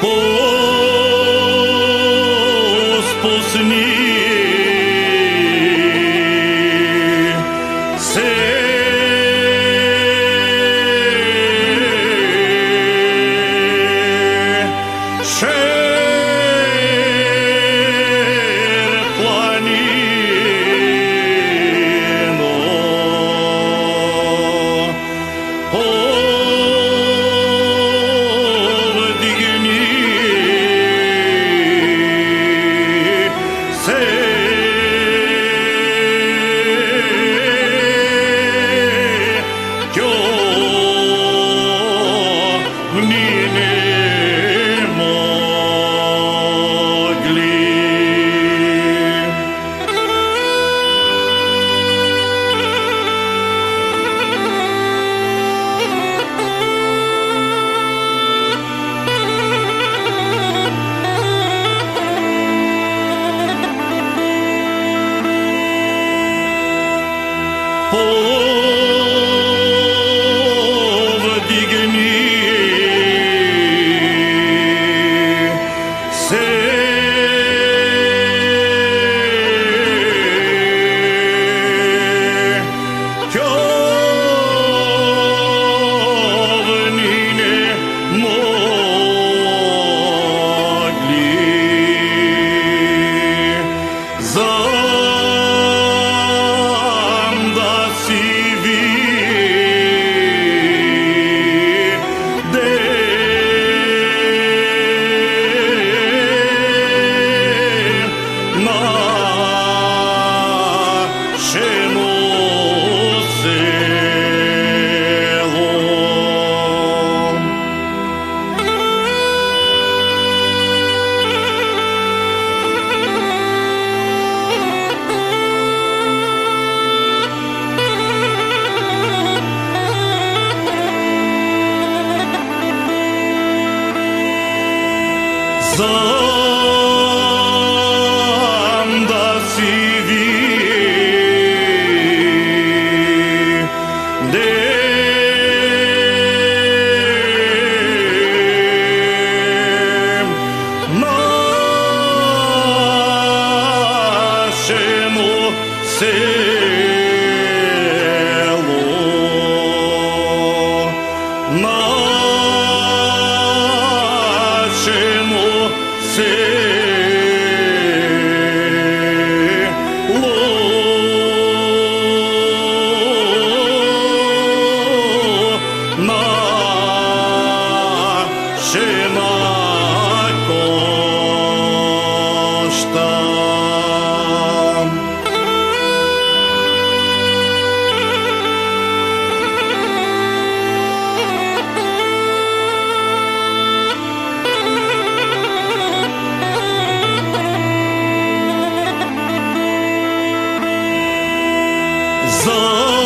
chegou. 红 razão. Sợ